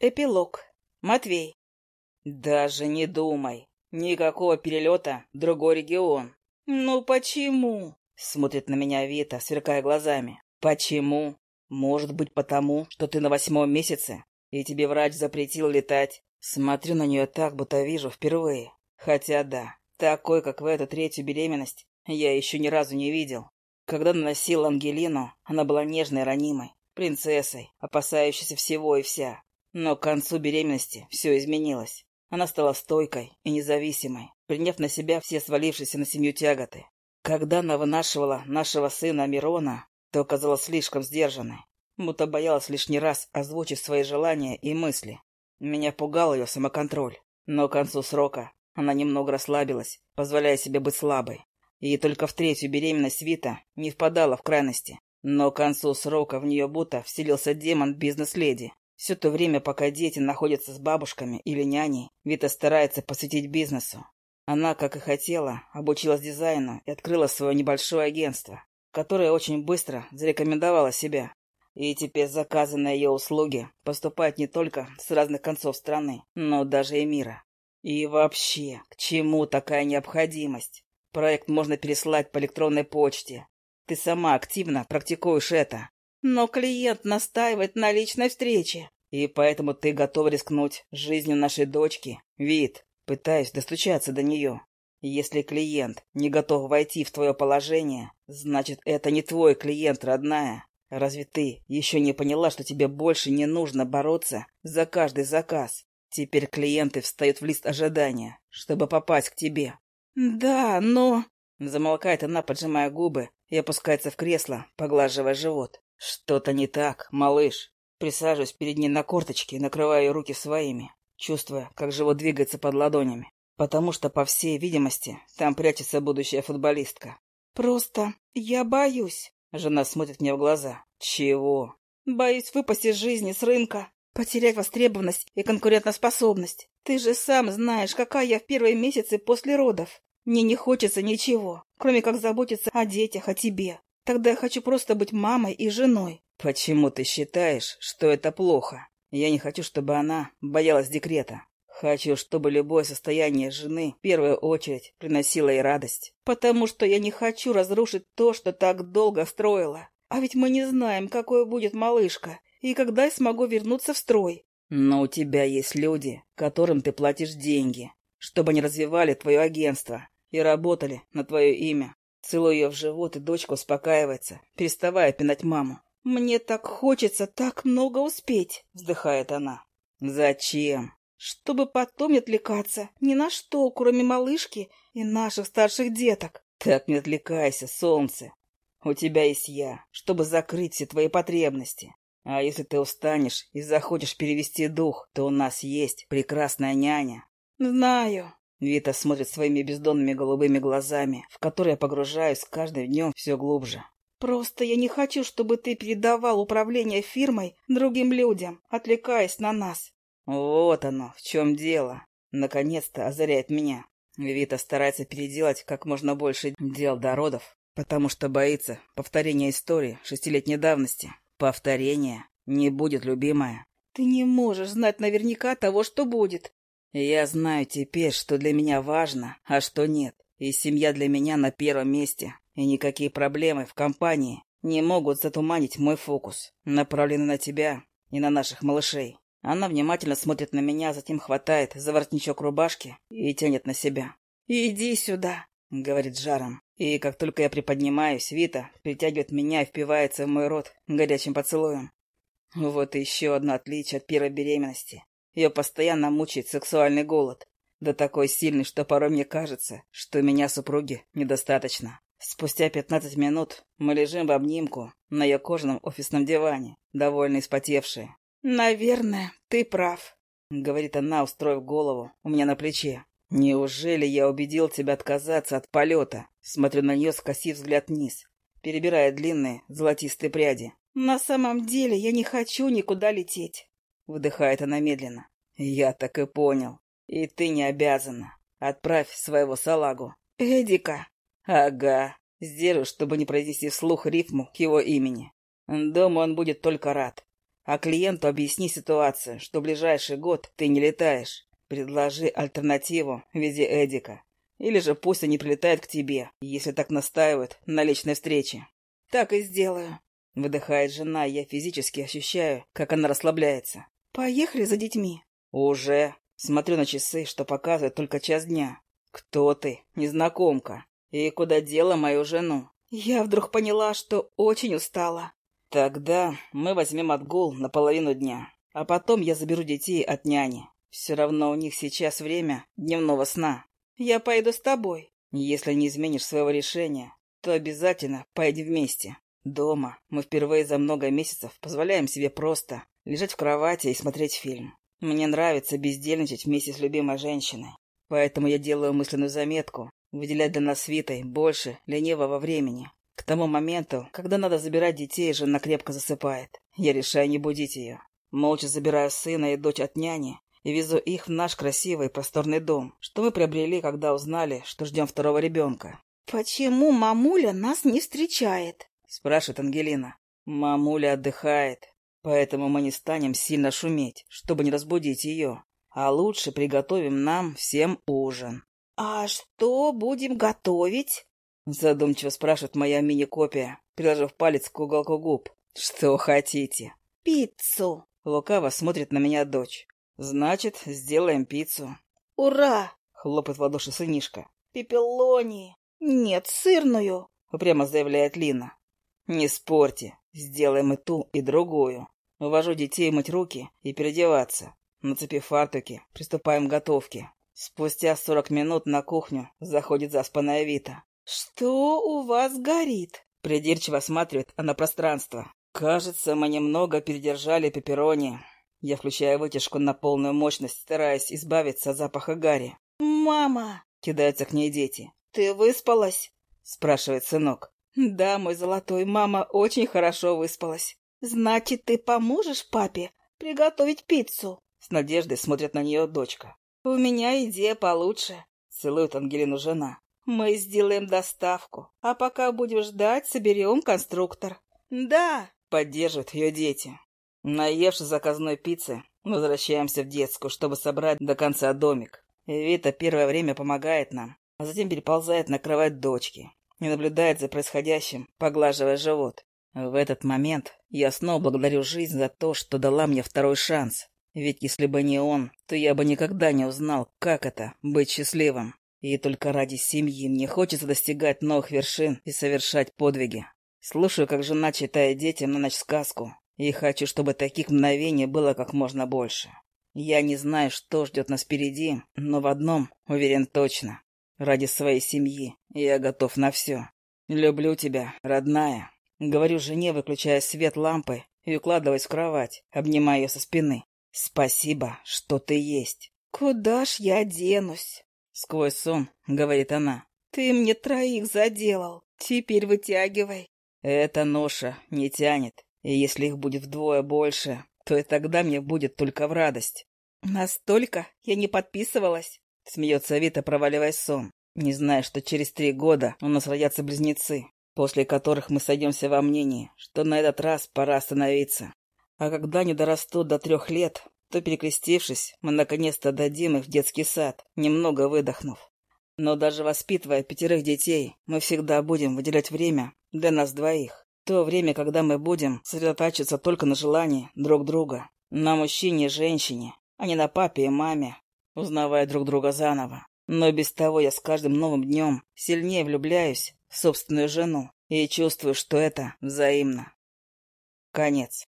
Эпилог. Матвей. Даже не думай. Никакого перелета в другой регион. Ну почему? Смотрит на меня Вита, сверкая глазами. Почему? Может быть, потому, что ты на восьмом месяце, и тебе врач запретил летать. Смотрю на нее так, будто вижу впервые. Хотя да, такой, как в эту третью беременность, я еще ни разу не видел. Когда наносил Ангелину, она была нежной и ранимой, принцессой, опасающейся всего и вся. Но к концу беременности все изменилось. Она стала стойкой и независимой, приняв на себя все свалившиеся на семью тяготы. Когда она вынашивала нашего сына Мирона, то оказалась слишком сдержанной, будто боялась лишний раз озвучить свои желания и мысли. Меня пугал ее самоконтроль, но к концу срока она немного расслабилась, позволяя себе быть слабой. И только в третью беременность Вита не впадала в крайности. Но к концу срока в нее будто вселился демон бизнес-леди. Все то время, пока дети находятся с бабушками или няней, Вита старается посвятить бизнесу. Она, как и хотела, обучилась дизайну и открыла свое небольшое агентство, которое очень быстро зарекомендовало себя. И теперь заказы на ее услуги поступают не только с разных концов страны, но даже и мира. И вообще, к чему такая необходимость? Проект можно переслать по электронной почте. Ты сама активно практикуешь это. Но клиент настаивает на личной встрече. И поэтому ты готов рискнуть жизнью нашей дочки. Вид, пытаюсь достучаться до нее. Если клиент не готов войти в твое положение, значит, это не твой клиент, родная. Разве ты еще не поняла, что тебе больше не нужно бороться за каждый заказ? Теперь клиенты встают в лист ожидания, чтобы попасть к тебе. «Да, но...» Замолкает она, поджимая губы, и опускается в кресло, поглаживая живот. «Что-то не так, малыш». Присаживаюсь перед ней на корточки и накрываю ее руки своими, чувствуя, как живот двигается под ладонями. Потому что, по всей видимости, там прячется будущая футболистка. «Просто я боюсь». Жена смотрит мне в глаза. «Чего?» «Боюсь выпасть из жизни с рынка, потерять востребованность и конкурентоспособность. Ты же сам знаешь, какая я в первые месяцы после родов. Мне не хочется ничего, кроме как заботиться о детях, о тебе. Тогда я хочу просто быть мамой и женой. Почему ты считаешь, что это плохо? Я не хочу, чтобы она боялась декрета. Хочу, чтобы любое состояние жены в первую очередь приносило ей радость. Потому что я не хочу разрушить то, что так долго строила. А ведь мы не знаем, какой будет малышка и когда я смогу вернуться в строй. Но у тебя есть люди, которым ты платишь деньги, чтобы они развивали твое агентство и работали на твое имя. Целую ее в живот, и дочка успокаивается, переставая пинать маму. «Мне так хочется так много успеть», — вздыхает она. «Зачем?» «Чтобы потом не отвлекаться ни на что, кроме малышки и наших старших деток». «Так не отвлекайся, солнце. У тебя есть я, чтобы закрыть все твои потребности. А если ты устанешь и захочешь перевести дух, то у нас есть прекрасная няня». «Знаю», Вита смотрит своими бездонными голубыми глазами, в которые я погружаюсь каждым днем все глубже. «Просто я не хочу, чтобы ты передавал управление фирмой другим людям, отвлекаясь на нас». Вот оно, в чем дело. Наконец-то озаряет меня. Вита старается переделать как можно больше дел до родов, потому что боится повторения истории шестилетней давности. Повторения не будет, любимая. Ты не можешь знать наверняка того, что будет. Я знаю теперь, что для меня важно, а что нет. И семья для меня на первом месте. И никакие проблемы в компании не могут затуманить мой фокус, направленный на тебя и на наших малышей. Она внимательно смотрит на меня, затем хватает за воротничок рубашки и тянет на себя. «Иди сюда», — говорит жаром. И как только я приподнимаюсь, Вита притягивает меня и впивается в мой рот горячим поцелуем. Вот еще одно отличие от первой беременности. Ее постоянно мучает сексуальный голод. Да такой сильный, что порой мне кажется, что меня супруги недостаточно. Спустя пятнадцать минут мы лежим в обнимку на ее кожаном офисном диване, довольно испотевшие. «Наверное, ты прав», — говорит она, устроив голову у меня на плече. «Неужели я убедил тебя отказаться от полета?» Смотрю на нее, скосив взгляд вниз, перебирая длинные золотистые пряди. «На самом деле я не хочу никуда лететь. Выдыхает она медленно. Я так и понял. И ты не обязана. Отправь своего салагу. Эдика. Ага. Сдержу, чтобы не произнести вслух рифму к его имени. Дома он будет только рад. А клиенту объясни ситуацию, что ближайший год ты не летаешь. Предложи альтернативу в виде Эдика. Или же пусть они прилетают к тебе, если так настаивают на личной встрече. Так и сделаю. Выдыхает жена, я физически ощущаю, как она расслабляется. Поехали за детьми. Уже. Смотрю на часы, что показывает только час дня. Кто ты, незнакомка? И куда дела мою жену? Я вдруг поняла, что очень устала. Тогда мы возьмем отгул на половину дня, а потом я заберу детей от няни. Все равно у них сейчас время дневного сна. Я пойду с тобой. Если не изменишь своего решения, то обязательно поедем вместе. Дома мы впервые за много месяцев позволяем себе просто лежать в кровати и смотреть фильм. Мне нравится бездельничать вместе с любимой женщиной. Поэтому я делаю мысленную заметку выделять для нас Витой больше ленивого времени. К тому моменту, когда надо забирать детей, жена крепко засыпает. Я решаю не будить ее. Молча забираю сына и дочь от няни и везу их в наш красивый просторный дом, что мы приобрели, когда узнали, что ждем второго ребенка. «Почему мамуля нас не встречает?» — спрашивает Ангелина. «Мамуля отдыхает, поэтому мы не станем сильно шуметь, чтобы не разбудить ее, а лучше приготовим нам всем ужин». «А что будем готовить?» — задумчиво спрашивает моя мини-копия, приложив палец к уголку губ. «Что хотите?» «Пиццу». Лукаво смотрит на меня дочь. «Значит, сделаем пиццу». «Ура!» — хлопает в ладоши сынишка. «Пепелони!» «Нет, сырную!» — упрямо заявляет Лина. «Не спорьте, сделаем и ту, и другую. Увожу детей мыть руки и переодеваться. Нацепив фартуки, приступаем к готовке. Спустя сорок минут на кухню заходит заспанная Вита. «Что у вас горит?» Придирчиво осматривает она пространство. «Кажется, мы немного передержали пепперони. Я включаю вытяжку на полную мощность, стараясь избавиться от запаха гари. «Мама!» — кидаются к ней дети. «Ты выспалась?» — спрашивает сынок. «Да, мой золотой, мама очень хорошо выспалась. Значит, ты поможешь папе приготовить пиццу?» С надеждой смотрит на нее дочка. «У меня идея получше», — целует Ангелину жена. «Мы сделаем доставку, а пока будем ждать, соберем конструктор». «Да», — поддерживают ее дети. Наевшись заказной пиццы, возвращаемся в детскую, чтобы собрать до конца домик. Вита первое время помогает нам, а затем переползает на кровать дочки и наблюдает за происходящим, поглаживая живот. В этот момент я снова благодарю жизнь за то, что дала мне второй шанс. Ведь если бы не он, то я бы никогда не узнал, как это — быть счастливым. И только ради семьи мне хочется достигать новых вершин и совершать подвиги. Слушаю, как жена читает детям на ночь сказку, и хочу, чтобы таких мгновений было как можно больше. Я не знаю, что ждет нас впереди, но в одном уверен точно. Ради своей семьи я готов на все. Люблю тебя, родная. Говорю жене, выключая свет лампы и укладываясь в кровать, обнимая ее со спины. Спасибо, что ты есть. Куда ж я денусь? Сквозь сон, говорит она. Ты мне троих заделал. Теперь вытягивай. Эта ноша не тянет. И если их будет вдвое больше, то и тогда мне будет только в радость. Настолько я не подписывалась. Смеется Вита, проваливаясь сон, не зная, что через три года у нас родятся близнецы, после которых мы сойдемся во мнении, что на этот раз пора остановиться. А когда они дорастут до трех лет, то, перекрестившись, мы наконец-то дадим их в детский сад, немного выдохнув. Но даже воспитывая пятерых детей, мы всегда будем выделять время для нас двоих. То время, когда мы будем сосредотачиваться только на желании друг друга, на мужчине и женщине, а не на папе и маме, узнавая друг друга заново. Но без того я с каждым новым днем сильнее влюбляюсь в собственную жену и чувствую, что это взаимно. Конец.